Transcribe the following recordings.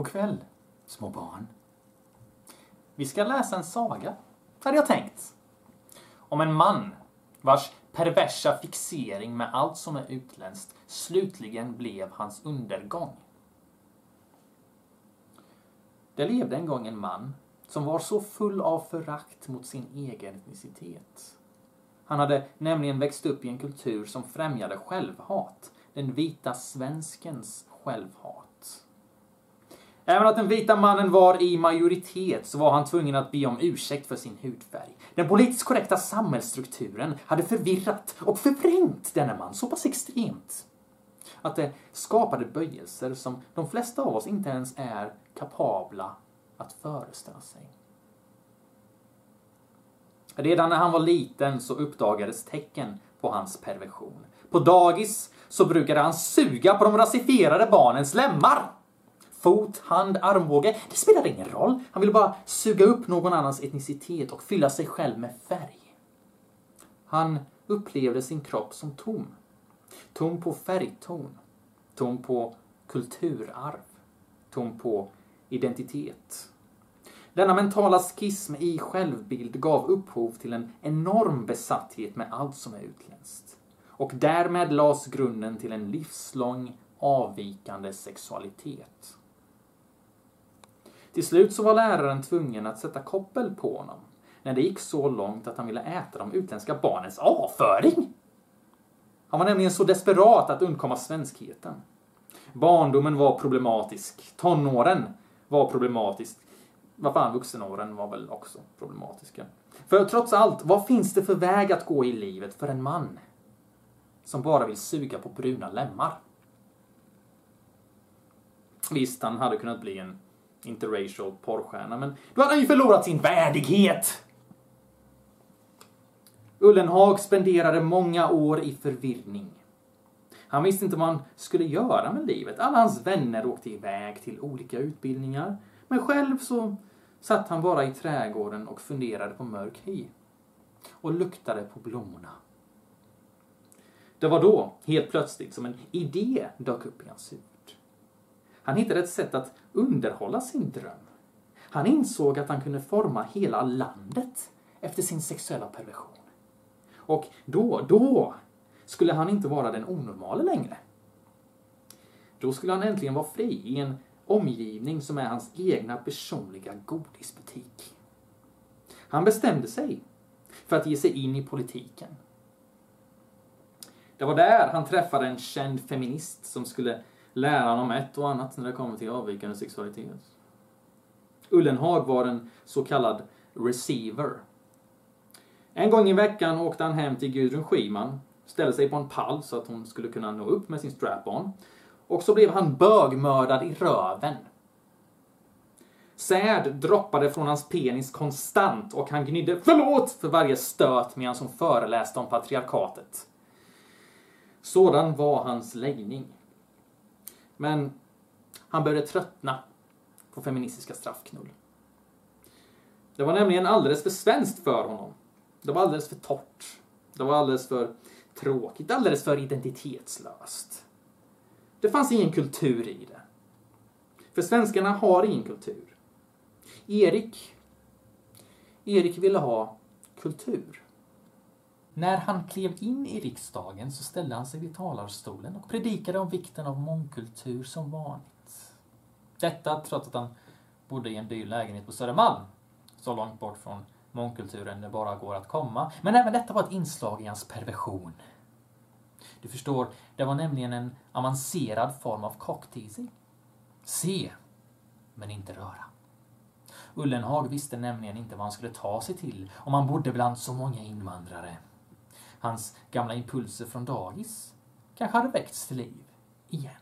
God kväll, små barn. Vi ska läsa en saga, hade jag tänkt. Om en man vars perversa fixering med allt som är utländskt slutligen blev hans undergång. Det levde en gång en man som var så full av förakt mot sin egen etnicitet. Han hade nämligen växt upp i en kultur som främjade självhat, den vita svenskens självhat. Även att den vita mannen var i majoritet så var han tvungen att be om ursäkt för sin hudfärg. Den politiskt korrekta samhällsstrukturen hade förvirrat och förvrängt denne man så pass extremt att det skapade böjelser som de flesta av oss inte ens är kapabla att föreställa sig. Redan när han var liten så uppdagades tecken på hans perversion. På dagis så brukade han suga på de rasifierade barnens lemmar. Fot, hand, armbåge, det spelar ingen roll. Han ville bara suga upp någon annans etnicitet och fylla sig själv med färg. Han upplevde sin kropp som tom. Tom på färgton. Tom på kulturarv. Tom på identitet. Denna mentala skism i självbild gav upphov till en enorm besatthet med allt som är utländskt. Och därmed lades grunden till en livslång avvikande sexualitet. Till slut så var läraren tvungen att sätta koppel på honom när det gick så långt att han ville äta de utländska barnens avföring. Han var nämligen så desperat att undkomma svenskheten. Barndomen var problematisk. Tonåren var problematisk. Vad fan, vuxenåren var väl också problematiska. För trots allt, vad finns det för väg att gå i livet för en man som bara vill suga på bruna lemmar? Visst, han hade kunnat bli en interracial porrstjärna, men då hade han ju förlorat sin värdighet. Ullenhag spenderade många år i förvirring. Han visste inte vad han skulle göra med livet. Alla hans vänner åkte iväg till olika utbildningar. Men själv så satt han bara i trädgården och funderade på mörk hy. Och luktade på blommorna. Det var då, helt plötsligt, som en idé dök upp i hans huvud. Han hittade ett sätt att underhålla sin dröm. Han insåg att han kunde forma hela landet efter sin sexuella perversion. Och då, då skulle han inte vara den onormale längre. Då skulle han äntligen vara fri i en omgivning som är hans egna personliga godisbutik. Han bestämde sig för att ge sig in i politiken. Det var där han träffade en känd feminist som skulle läran om ett och annat när det kommer till avvikande sexualitet. Ullenhag var en så kallad receiver. En gång i veckan åkte han hem till Gudrun Schyman, ställde sig på en pall så att hon skulle kunna nå upp med sin strap-on. Och så blev han bögmördad i röven. Säd droppade från hans penis konstant och han gnydde förlåt för varje stöt medan hon föreläste om patriarkatet. Sådan var hans läggning. Men han började tröttna på feministiska straffknull. Det var nämligen alldeles för svenskt för honom. Det var alldeles för torrt. Det var alldeles för tråkigt, alldeles för identitetslöst. Det fanns ingen kultur i det. För svenskarna har ingen kultur. Erik, Erik ville ha kultur. När han klev in i riksdagen så ställde han sig vid talarstolen och predikade om vikten av mångkultur som vanligt. Detta trots att han bodde i en dyr lägenhet på Södermalm, så långt bort från mångkulturen det bara går att komma. Men även detta var ett inslag i hans perversion. Du förstår, det var nämligen en avancerad form av cockteasing. Se, men inte röra. Ullenhag visste nämligen inte vad han skulle ta sig till om han bodde bland så många invandrare. Hans gamla impulser från dagis kanske hade väckts till liv igen.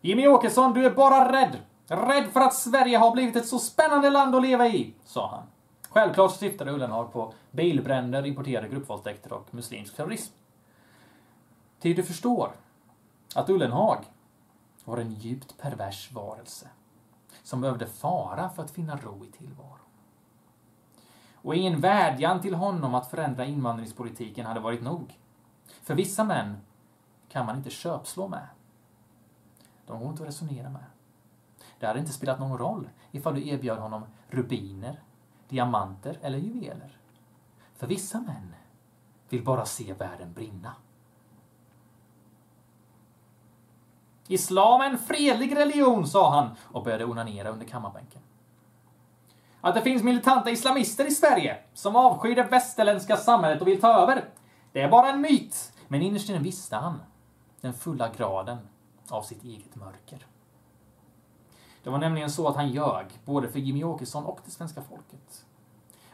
Jimmy Åkesson, du är bara rädd! Rädd för att Sverige har blivit ett så spännande land att leva i, sa han. Självklart syftade Ullenhag på bilbränder, importerade gruppvåldtäkter och muslimsk terrorism. Till du förstår att Ullenhag var en djupt pervers varelse som behövde fara för att finna ro i tillvaron. Och ingen vädjan till honom att förändra invandringspolitiken hade varit nog. För vissa män kan man inte köpslå med. De går inte att resonera med. Det hade inte spelat någon roll ifall du erbjöd honom rubiner, diamanter eller juveler. För vissa män vill bara se världen brinna. Islam är en fredlig religion, sa han och började onanera under kammarbänken. Att det finns militanta islamister i Sverige som avskyr det västerländska samhället och vill ta över, det är bara en myt. Men innerst inne visste han den fulla graden av sitt eget mörker. Det var nämligen så att han ljög, både för Jimmy Åkesson och det svenska folket.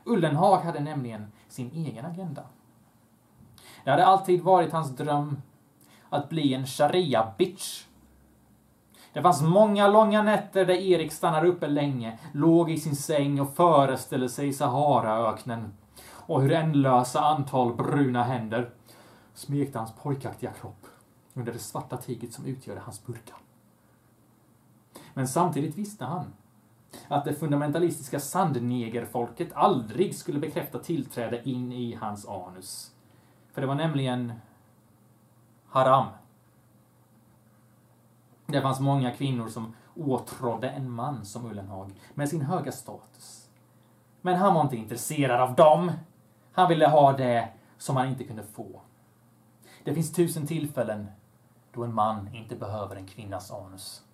Ullenhag hade nämligen sin egen agenda. Det hade alltid varit hans dröm att bli en sharia-bitch. Det fanns många långa nätter där Erik stannade uppe länge, låg i sin säng och föreställde sig Saharaöknen och hur ändlösa antal bruna händer smekte hans pojkaktiga kropp under det svarta tyget som utgjorde hans burka. Men samtidigt visste han att det fundamentalistiska sandnegerfolket aldrig skulle bekräfta tillträde in i hans anus. För det var nämligen haram. Det fanns många kvinnor som åtrådde en man som Ullenhag med sin höga status. Men han var inte intresserad av dem. Han ville ha det som han inte kunde få. Det finns tusen tillfällen då en man inte behöver en kvinnas anus.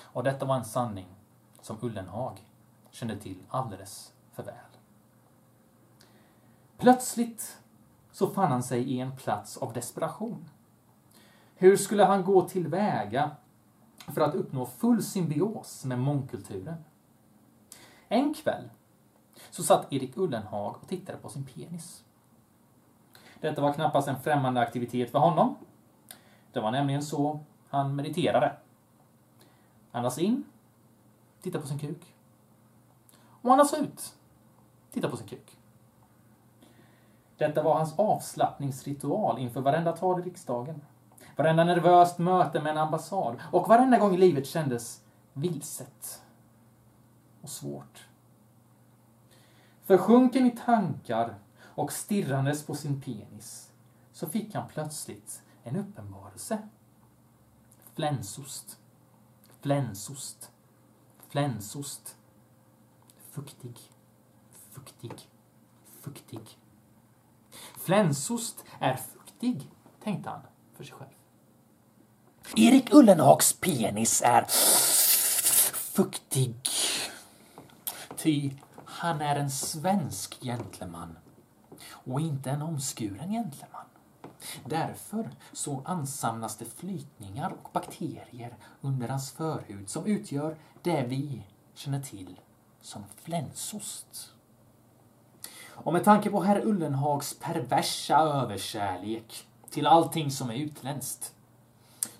Och detta var en sanning som Ullenhag kände till alldeles för väl. Plötsligt så fann han sig i en plats av desperation. Hur skulle han gå tillväga för att uppnå full symbios med mångkulturen? En kväll så satt Erik Ullenhag och tittade på sin penis. Detta var knappast en främmande aktivitet för honom. Det var nämligen så han mediterade. Andas in, titta på sin kuk. Och andas ut, titta på sin kuk. Detta var hans avslappningsritual inför varenda tal i riksdagen. Varenda nervöst möte med en ambassad och varenda gång livet kändes vilset och svårt. Försjunken i tankar och stirrandes på sin penis så fick han plötsligt en uppenbarelse. Flänsost. Flänsost. Flänsost. Fuktig. Fuktig. Fuktig. Flänsost är fuktig, tänkte han för sig själv. Erik Ullenhags penis är fuktig. Ty han är en svensk gentleman och inte en omskuren gentleman. Därför så ansamlas det flytningar och bakterier under hans förhud som utgör det vi känner till som flänsost. Och med tanke på herr Ullenhags perversa överkärlek till allting som är utländskt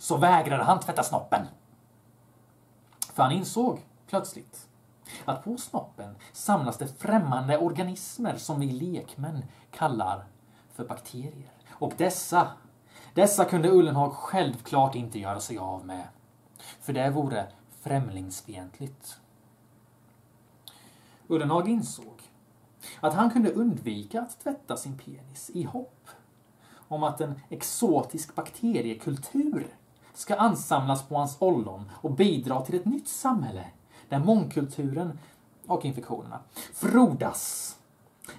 så vägrade han tvätta snoppen. För han insåg plötsligt att på snoppen samlas det främmande organismer som vi lekmän kallar för bakterier. Och dessa, dessa kunde Ullenhag självklart inte göra sig av med. För det vore främlingsfientligt. Ullenhag insåg att han kunde undvika att tvätta sin penis i hopp om att en exotisk bakteriekultur ska ansamlas på hans ollon och bidra till ett nytt samhälle där mångkulturen och infektionerna frodas.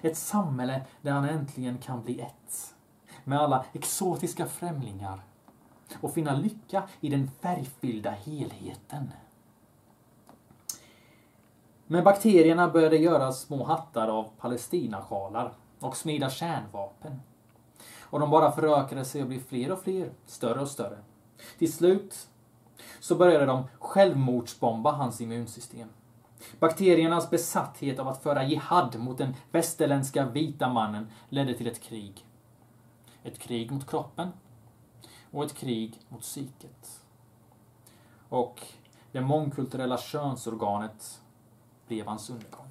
Ett samhälle där han äntligen kan bli ett med alla exotiska främlingar och finna lycka i den färgfyllda helheten. Men bakterierna började göra små hattar av palestinasjalar och smida kärnvapen. Och de bara förökade sig och blev fler och fler, större och större. Till slut så började de självmordsbomba hans immunsystem. Bakteriernas besatthet av att föra jihad mot den västerländska vita mannen ledde till ett krig. Ett krig mot kroppen och ett krig mot psyket. Och det mångkulturella könsorganet blev hans undergång.